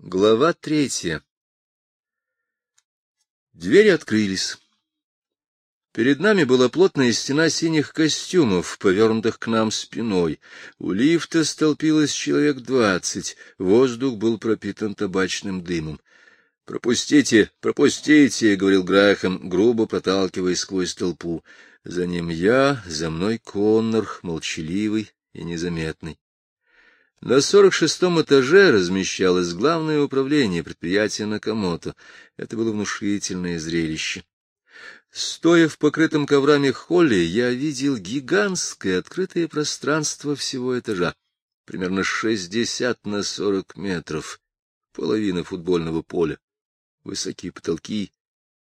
Глава третья. Двери открылись. Перед нами была плотная стена синих костюмов, повернутых к нам спиной. У лифта столпилось человек двадцать, воздух был пропитан табачным дымом. — Пропустите, пропустите, — говорил Грахам, грубо проталкиваясь сквозь толпу. За ним я, за мной Коннор, молчаливый и незаметный. На сорок шестом этаже размещалось главное управление предприятия Накамото. Это было внушительное зрелище. Стоя в покрытом коврами холле, я видел гигантское открытое пространство всего этажа, примерно шестьдесят на сорок метров, половина футбольного поля, высокие потолки,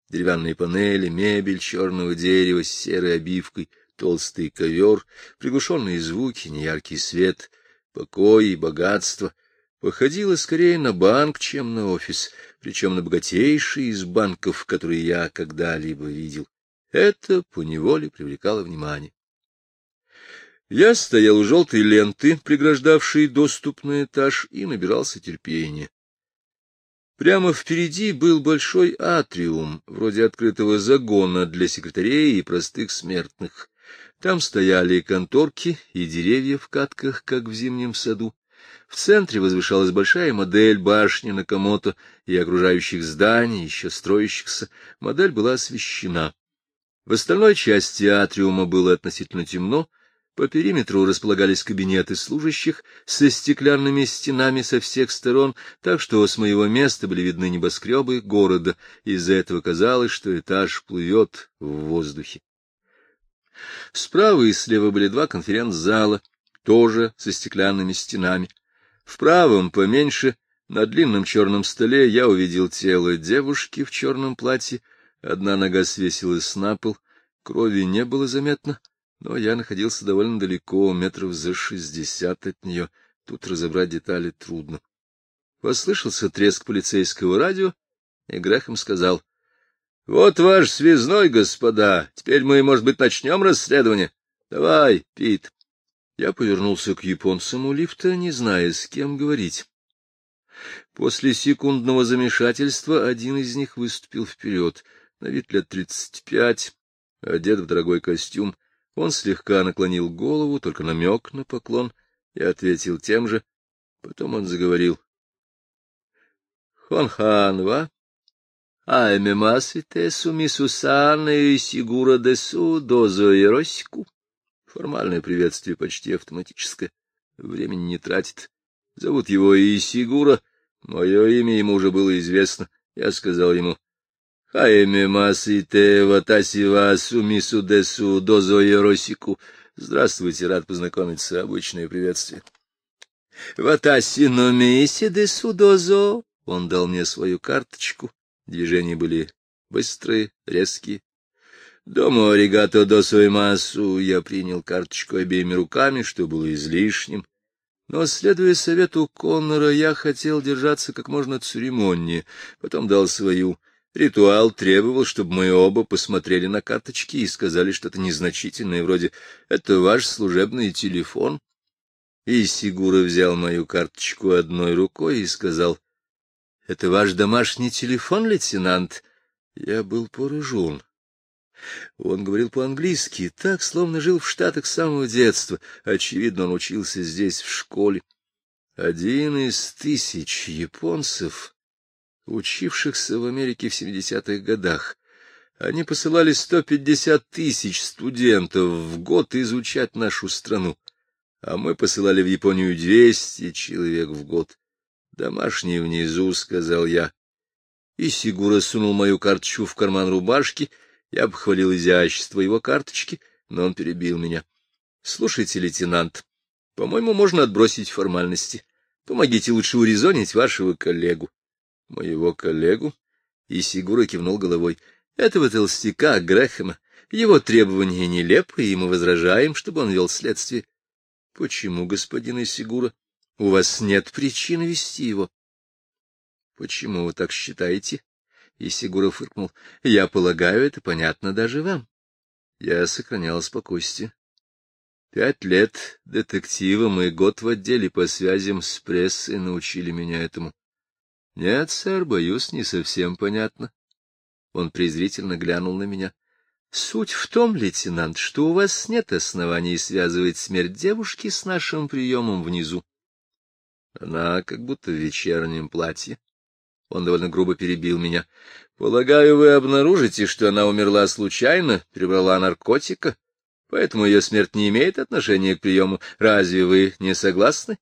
деревянные панели, мебель черного дерева с серой обивкой, толстый ковер, приглушенные звуки, неяркий свет — покой и богатство походило скорее на банк, чем на офис, причем на богатейший из банков, которые я когда-либо видел. Это поневоле привлекало внимание. Я стоял у желтой ленты, преграждавшей доступ на этаж, и набирался терпения. Прямо впереди был большой атриум, вроде открытого загона для секретарей и простых смертных. Там стояли конторки, и деревья в катках, как в зимнем саду. В центре возвышалась большая модель башни Накамото и окружающих зданий, еще строящихся. Модель была освещена. В остальной части атриума было относительно темно, по периметру располагались кабинеты служащих со стеклянными стенами со всех сторон, так что с моего места были видны небоскребы города. Из-за этого казалось, что этаж плывет в воздухе. Справа и слева были два конференц-зала, тоже со стеклянными стенами. В правом, поменьше, на длинном черном столе я увидел тело девушки в черном платье, одна нога свесилась на пол, крови не было заметно, но я находился довольно далеко, метров за шестьдесят от нее, тут разобрать детали трудно. Послышался треск полицейского радио, и Грехом сказал, вот ваш связной, господа. Теперь мы, может быть, начнем расследование. Давай, Пит. Я повернулся к японцам у лифта, не зная, с кем говорить. После секундного замешательства один из них выступил вперед, на вид лет тридцать пять, одет в дорогой костюм. Он слегка наклонил голову, только намек на поклон, и ответил тем же. Потом он заговорил. — Хонхан, ва? Аймемасите сумисусаны и сигура десу дозу еросику. Формальное приветствие почти автоматическое. Времени не тратит. Зовут его Исигура. Мое имя ему уже было известно. Я сказал ему. Хайме масите ватасива сумису десу дозо еросику. Здравствуйте, рад познакомиться. Обычное приветствие. Ватаси но миси десу дозо. Он дал мне свою карточку. Движения были быстрые, резкие. Дома аригато до массу я принял карточку обеими руками, что было излишним. Но, следуя совету Коннора, я хотел держаться как можно церемоннее, потом дал свою. Ритуал требовал, чтобы мы оба посмотрели на карточки и сказали что-то незначительное, вроде «это ваш служебный телефон». И Сигура взял мою карточку одной рукой и сказал — это ваш домашний телефон, лейтенант? Я был поражен. Он говорил по-английски, так, словно жил в Штатах с самого детства. Очевидно, он учился здесь, в школе. Один из тысяч японцев, учившихся в Америке в 70-х годах. Они посылали 150 тысяч студентов в год изучать нашу страну, а мы посылали в Японию 200 человек в год. Домашний внизу, — сказал я. И Сигура сунул мою карточку в карман рубашки. Я похвалил изящество его карточки, но он перебил меня. — Слушайте, лейтенант, по-моему, можно отбросить формальности. Помогите лучше урезонить вашего коллегу. — Моего коллегу? И Сигура кивнул головой. — Этого толстяка Грэхэма. Его требования нелепы, и мы возражаем, чтобы он вел следствие. — Почему, господин Исигура? У вас нет причин вести его. — Почему вы так считаете? И Сигуров фыркнул. — Я полагаю, это понятно даже вам. Я сохранял спокойствие. Пять лет детективом и год в отделе по связям с прессой научили меня этому. — Нет, сэр, боюсь, не совсем понятно. Он презрительно глянул на меня. — Суть в том, лейтенант, что у вас нет оснований связывать смерть девушки с нашим приемом внизу. Она как будто в вечернем платье. Он довольно грубо перебил меня. — Полагаю, вы обнаружите, что она умерла случайно, перебрала наркотика, поэтому ее смерть не имеет отношения к приему. Разве вы не согласны?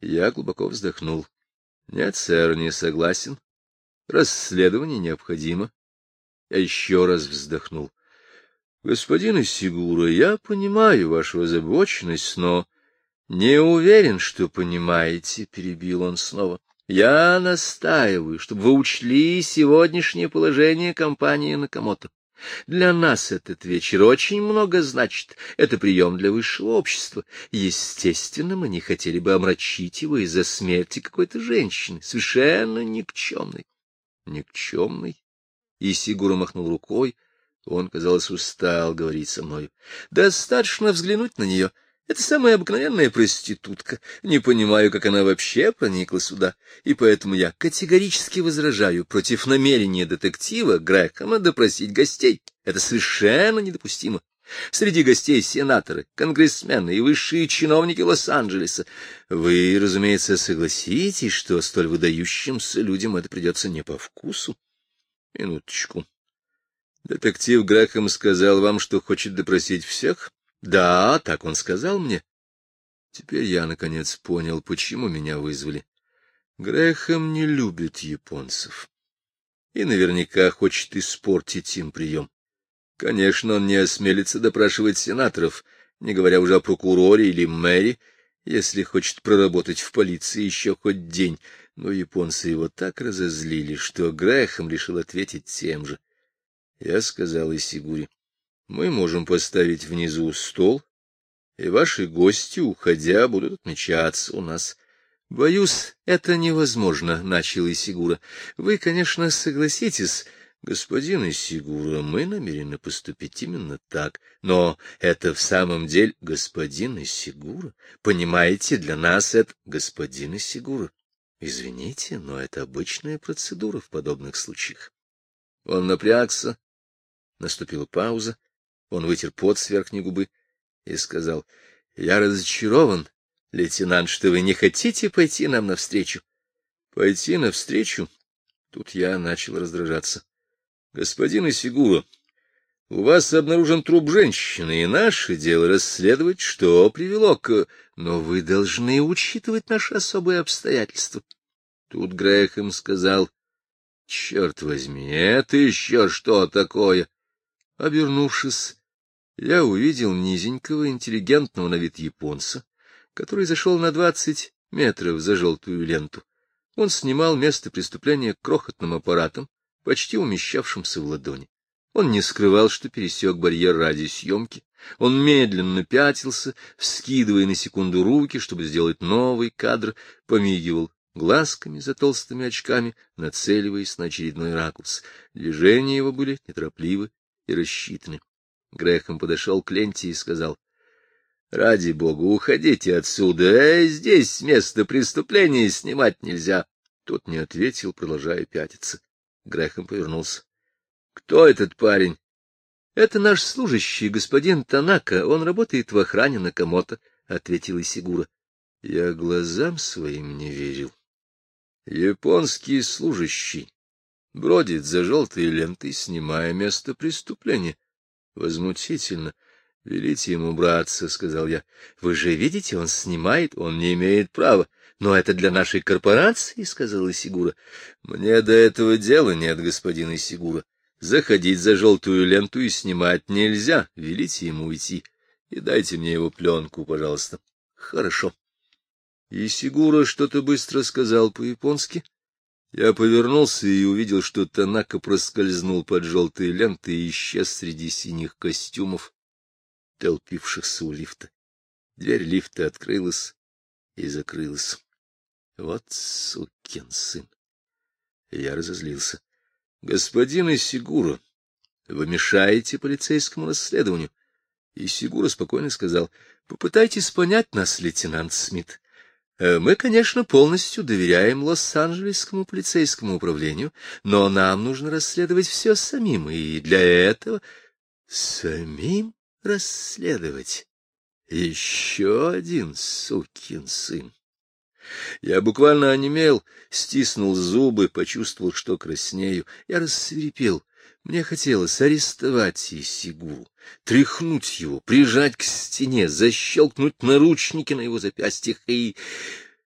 Я глубоко вздохнул. — Нет, сэр, не согласен. Расследование необходимо. Я еще раз вздохнул. — Господин Исигура, я понимаю вашу озабоченность, но... — Не уверен, что понимаете, — перебил он снова. — Я настаиваю, чтобы вы учли сегодняшнее положение компании Накамото. Для нас этот вечер очень много значит. Это прием для высшего общества. Естественно, мы не хотели бы омрачить его из-за смерти какой-то женщины, совершенно никчемной. Никчемной? И Сигура махнул рукой. Он, казалось, устал говорить со мной. Достаточно взглянуть на нее — это самая обыкновенная проститутка. Не понимаю, как она вообще проникла сюда, и поэтому я категорически возражаю против намерения детектива Грэхэма допросить гостей. Это совершенно недопустимо. Среди гостей сенаторы, конгрессмены и высшие чиновники Лос-Анджелеса. Вы, разумеется, согласитесь, что столь выдающимся людям это придется не по вкусу? Минуточку. Детектив Грэхэм сказал вам, что хочет допросить всех? Да, так он сказал мне. Теперь я, наконец, понял, почему меня вызвали. Грэхэм не любит японцев. И наверняка хочет испортить им прием. Конечно, он не осмелится допрашивать сенаторов, не говоря уже о прокуроре или мэре, если хочет проработать в полиции еще хоть день, но японцы его так разозлили, что Грэхэм решил ответить тем же. Я сказал Исигури, мы можем поставить внизу стол, и ваши гости, уходя, будут отмечаться у нас. Боюсь, это невозможно, — начал Исигура. Вы, конечно, согласитесь, господин Исигура, мы намерены поступить именно так. Но это в самом деле господин Исигура. Понимаете, для нас это господин Исигура. Извините, но это обычная процедура в подобных случаях. Он напрягся. Наступила пауза. Он вытер пот с верхней губы и сказал, — Я разочарован, лейтенант, что вы не хотите пойти нам навстречу. — Пойти навстречу? Тут я начал раздражаться. — Господин Исигура, у вас обнаружен труп женщины, и наше дело расследовать, что привело к... Но вы должны учитывать наши особые обстоятельства. Тут Грэхэм сказал, — Черт возьми, это еще что такое? Обернувшись, я увидел низенького, интеллигентного на вид японца, который зашел на двадцать метров за желтую ленту. Он снимал место преступления крохотным аппаратом, почти умещавшимся в ладони. Он не скрывал, что пересек барьер ради съемки. Он медленно пятился, вскидывая на секунду руки, чтобы сделать новый кадр, помигивал глазками за толстыми очками, нацеливаясь на очередной ракурс. Движения его были неторопливы и рассчитаны. Грехом подошел к ленте и сказал, — Ради бога, уходите отсюда, э, здесь место преступления снимать нельзя. Тот не ответил, продолжая пятиться. Грехом повернулся. — Кто этот парень? — Это наш служащий, господин Танака. Он работает в охране Накамото, — ответил Исигура. Я глазам своим не верил. Японский служащий бродит за желтой лентой, снимая место преступления. Возмутительно. — Велите ему браться, — сказал я. — Вы же видите, он снимает, он не имеет права. Но это для нашей корпорации, — сказала Сигура. — Мне до этого дела нет, господин Сигура. Заходить за желтую ленту и снимать нельзя. Велите ему уйти. И дайте мне его пленку, пожалуйста. — Хорошо. И Сигура что-то быстро сказал по-японски. Я повернулся и увидел, что Танака проскользнул под желтые ленты и исчез среди синих костюмов, толпившихся у лифта. Дверь лифта открылась и закрылась. Вот сукин сын! Я разозлился. — Господин Исигура, вы мешаете полицейскому расследованию. И Сигура спокойно сказал, — Попытайтесь понять нас, лейтенант Смит. Э, мы, конечно, полностью доверяем Лос-Анджелесскому полицейскому управлению, но нам нужно расследовать все самим, и для этого самим расследовать. Еще один сукин сын. Я буквально онемел, стиснул зубы, почувствовал, что краснею. Я рассверепел. Мне хотелось арестовать Исигуру, тряхнуть его, прижать к стене, защелкнуть наручники на его запястьях и...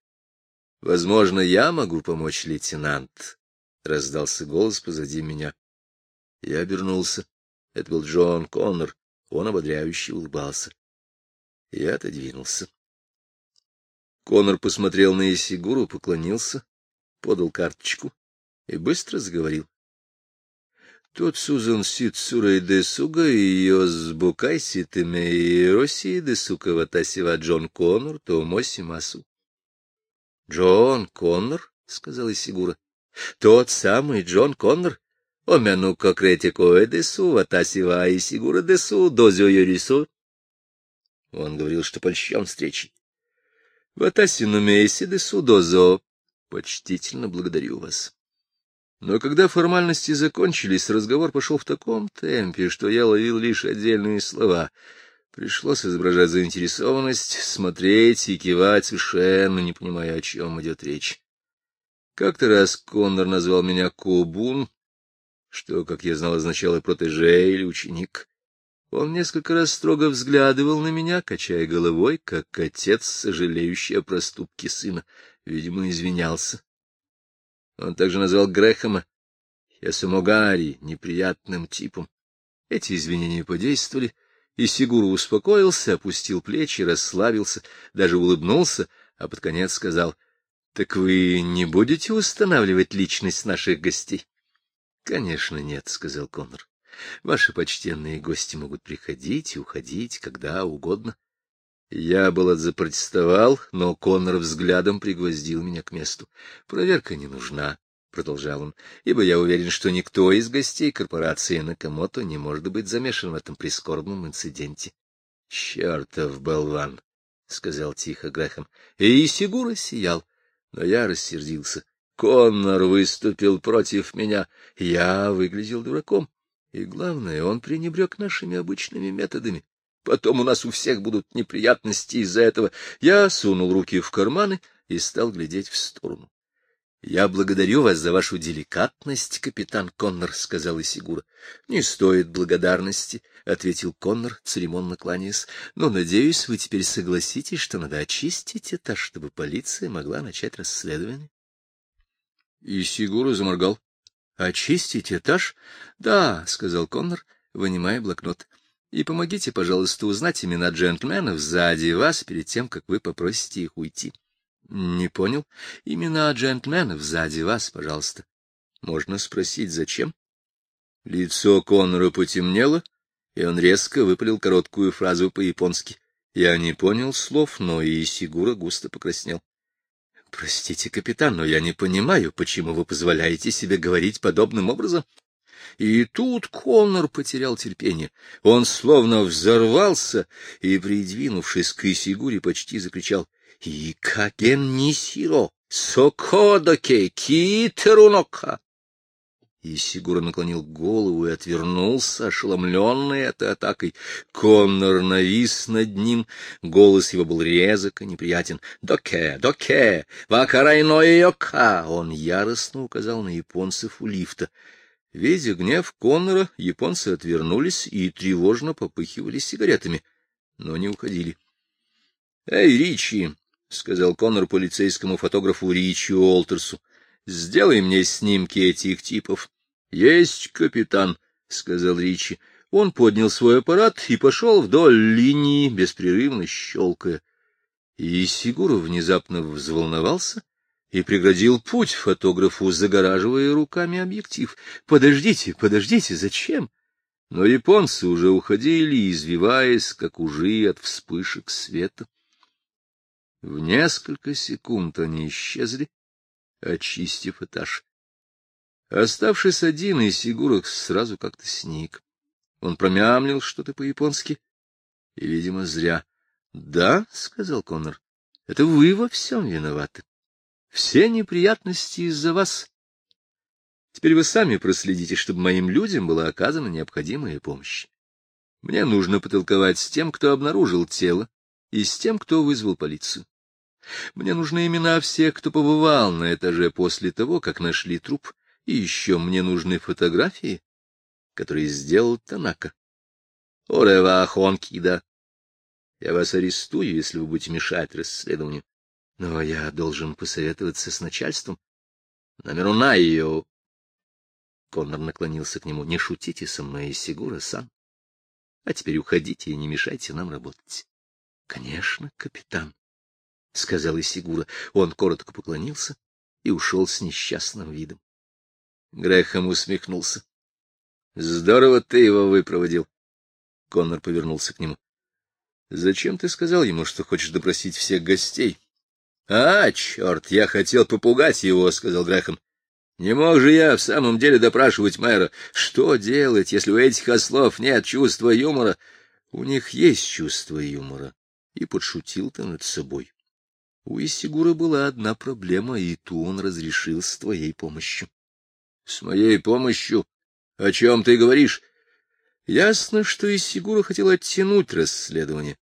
— Возможно, я могу помочь, лейтенант, — раздался голос позади меня. Я обернулся. Это был Джон Коннор. Он ободряюще улыбался. Я отодвинулся. Коннор посмотрел на Исигуру, поклонился, подал карточку и быстро заговорил. Тот Сузан сит сурей де суга и йоз букай ситыме и роси де сука ватасива Джон Коннор, то моси масу. — Джон Коннор? — сказал Исигура. — Тот самый Джон Коннор? Омяну кокретико эдесу, ватасива Исигура десу, дозио йорису. Он говорил, что польщен встречей. Ватасину мейси десу, дозо. Почтительно благодарю вас. Но когда формальности закончились, разговор пошел в таком темпе, что я ловил лишь отдельные слова. Пришлось изображать заинтересованность, смотреть и кивать, совершенно не понимая, о чем идет речь. Как-то раз Коннор назвал меня Кобун, что, как я знал, означало протеже или ученик. Он несколько раз строго взглядывал на меня, качая головой, как отец, сожалеющий о проступке сына. Видимо, извинялся. Он также назвал Грэхэма Ясумогари неприятным типом. Эти извинения подействовали, и Сигура успокоился, опустил плечи, расслабился, даже улыбнулся, а под конец сказал, — Так вы не будете устанавливать личность наших гостей? — Конечно, нет, — сказал Коннор. — Ваши почтенные гости могут приходить и уходить, когда угодно. Я было запротестовал, но Коннор взглядом пригвоздил меня к месту. Проверка не нужна, — продолжал он, — ибо я уверен, что никто из гостей корпорации Накамото не может быть замешан в этом прискорбном инциденте. — Чертов болван! — сказал тихо Грэхэм. И Сигура сиял, но я рассердился. Коннор выступил против меня, я выглядел дураком. И главное, он пренебрег нашими обычными методами. Потом у нас у всех будут неприятности из-за этого. Я сунул руки в карманы и стал глядеть в сторону. — Я благодарю вас за вашу деликатность, капитан Коннор, — сказал Исигура. — Не стоит благодарности, — ответил Коннор, церемонно кланяясь. — Но, надеюсь, вы теперь согласитесь, что надо очистить это, чтобы полиция могла начать расследование. Исигура заморгал. — Очистить этаж? — Да, — сказал Коннор, вынимая блокнот. И помогите, пожалуйста, узнать имена джентльменов сзади вас перед тем, как вы попросите их уйти. — Не понял. Имена джентльменов сзади вас, пожалуйста. Можно спросить, зачем? Лицо Коннора потемнело, и он резко выпалил короткую фразу по-японски. Я не понял слов, но и Сигура густо покраснел. — Простите, капитан, но я не понимаю, почему вы позволяете себе говорить подобным образом. И тут Коннор потерял терпение. Он словно взорвался и, придвинувшись к Исигуре, почти закричал «Икаген нисиро! Сокодоке китерунока!» Исигура наклонил голову и отвернулся, ошеломленный этой атакой. Коннор навис над ним, голос его был резок и неприятен. «Доке! Доке! Вакарайно йока!» Он яростно указал на японцев у лифта. Видя гнев Коннора, японцы отвернулись и тревожно попыхивали сигаретами, но не уходили. — Эй, Ричи, — сказал Коннор полицейскому фотографу Ричи Уолтерсу, — сделай мне снимки этих типов. — Есть, капитан, — сказал Ричи. Он поднял свой аппарат и пошел вдоль линии, беспрерывно щелкая. И Сигуров внезапно взволновался и преградил путь фотографу, загораживая руками объектив. «Подождите, подождите, зачем?» Но японцы уже уходили, извиваясь, как ужи от вспышек света. В несколько секунд они исчезли, очистив этаж. Оставшись один, и Сигурок сразу как-то сник. Он промямлил что-то по-японски, и, видимо, зря. — Да, — сказал Коннор, Это вы во всем виноваты. Все неприятности из-за вас. Теперь вы сами проследите, чтобы моим людям была оказана необходимая помощь. Мне нужно потолковать с тем, кто обнаружил тело, и с тем, кто вызвал полицию. Мне нужны имена всех, кто побывал на этаже после того, как нашли труп, и еще мне нужны фотографии, которые сделал Танака. Орева Хонкида. Я вас арестую, если вы будете мешать расследованию. Но я должен посоветоваться с начальством. Номеру на ее. Коннор наклонился к нему. Не шутите со мной, Сигура-сан. А теперь уходите и не мешайте нам работать. — Конечно, капитан, — сказал Исигура. Он коротко поклонился и ушел с несчастным видом. Грехом усмехнулся. — Здорово ты его выпроводил. Коннор повернулся к нему. — Зачем ты сказал ему, что хочешь допросить всех гостей? — А, черт, я хотел попугать его, — сказал Грехом. — Не мог же я в самом деле допрашивать мэра. Что делать, если у этих ослов нет чувства юмора? У них есть чувство юмора. И подшутил ты над собой. У Исигура была одна проблема, и ту он разрешил с твоей помощью. — С моей помощью? О чем ты говоришь? Ясно, что Исигура хотел оттянуть расследование.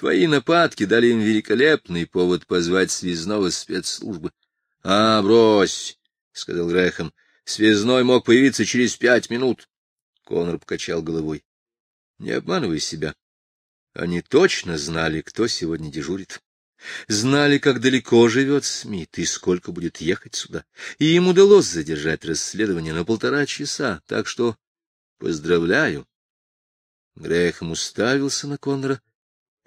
Твои нападки дали им великолепный повод позвать связного спецслужбы. — А, брось, — сказал Грэхэм. — Связной мог появиться через пять минут. Конор покачал головой. — Не обманывай себя. Они точно знали, кто сегодня дежурит. Знали, как далеко живет Смит и сколько будет ехать сюда. И им удалось задержать расследование на полтора часа, так что поздравляю. Грехом уставился на Коннора,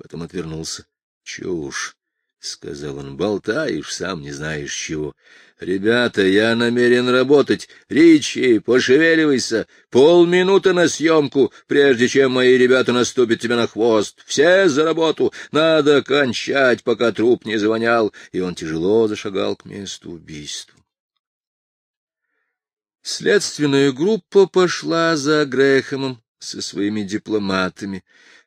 потом отвернулся. — Чушь, — сказал он, — болтаешь, сам не знаешь чего. — Ребята, я намерен работать. Ричи, пошевеливайся. Полминуты на съемку, прежде чем мои ребята наступят тебе на хвост. Все за работу. Надо кончать, пока труп не звонял. И он тяжело зашагал к месту убийства. Следственная группа пошла за Грэхэмом со своими дипломатами.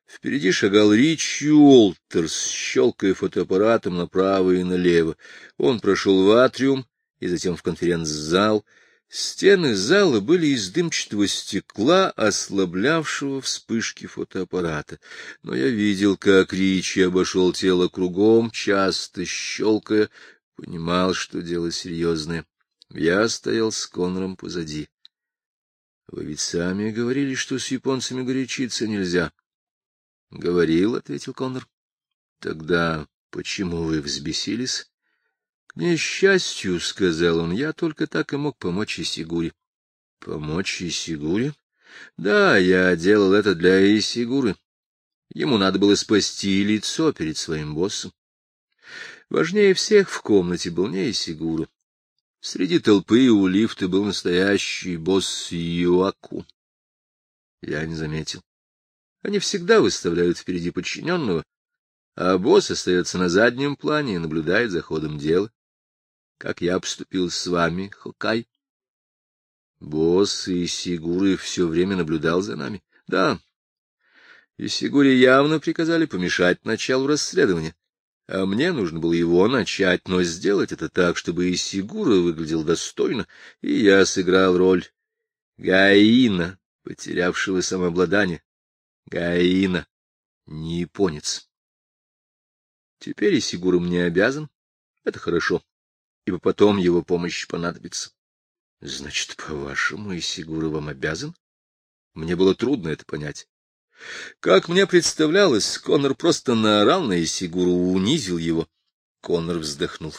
Впереди шагал Ричи Уолтерс, щелкая фотоаппаратом направо и налево. Он прошел в атриум и затем в конференц-зал. Стены зала были из дымчатого стекла, ослаблявшего вспышки фотоаппарата. Но я видел, как Ричи обошел тело кругом, часто щелкая, понимал, что дело серьезное. Я стоял с Конором позади. — Вы ведь сами говорили, что с японцами горячиться нельзя. — Говорил, — ответил Коннор. — Тогда почему вы взбесились? — К несчастью, — сказал он, — я только так и мог помочь Исигуре. — Помочь Исигуре? — Да, я делал это для Исигуры. Ему надо было спасти лицо перед своим боссом. Важнее всех в комнате был не Исигура. Среди толпы у лифта был настоящий босс Юаку. Я не заметил. Они всегда выставляют впереди подчиненного, а босс остается на заднем плане и наблюдает за ходом дела. Как я поступил с вами, Хокай? Босс и Сигуры все время наблюдал за нами. Да. И Сигуре явно приказали помешать началу расследования. А мне нужно было его начать, но сделать это так, чтобы и Сигура выглядел достойно, и я сыграл роль Гаина, потерявшего самообладание. Гаина, не японец. Теперь и Сигура мне обязан. Это хорошо, ибо потом его помощь понадобится. Значит, по-вашему, и Сигура вам обязан? Мне было трудно это понять. Как мне представлялось, Коннор просто наорал на Исигуру, унизил его. Коннор вздохнул.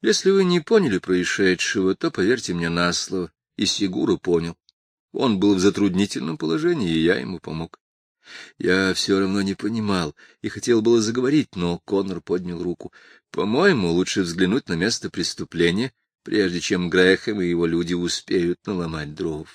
Если вы не поняли происшедшего, то поверьте мне на слово. Исигура понял. Он был в затруднительном положении, и я ему помог. Я все равно не понимал и хотел было заговорить, но Коннор поднял руку. По-моему, лучше взглянуть на место преступления, прежде чем Грэхэм и его люди успеют наломать дров.